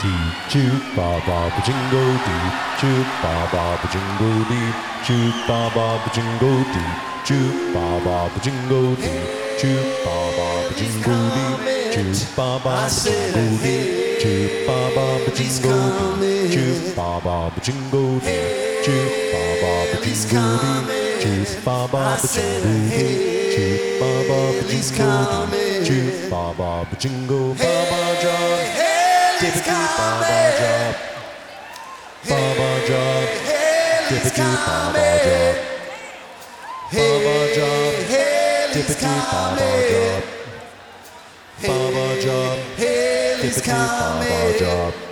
Jingle choo jingle ba jingle jingo dee choo Jingle ba jingle jingo jingle choo ba ba Jingle jingo jingle choo jingle ba ba jingo Jingle choo jingle ba jingle jingo dee choo Jingle ba jingle jingo jingle choo ba ba Jingle jingo jingle choo jingle ba ba jingo Jingle choo jingle ba jingle jingo dee choo ba ba ba jingo dee choo ba ba ba jingo dee choo ba ba ba jingo ba ba Dippity Baba Drop. Baba Drop. Dippity Baba Drop. Baba Drop. Dippity Baba Drop. Baba Drop. Dippity Baba Drop.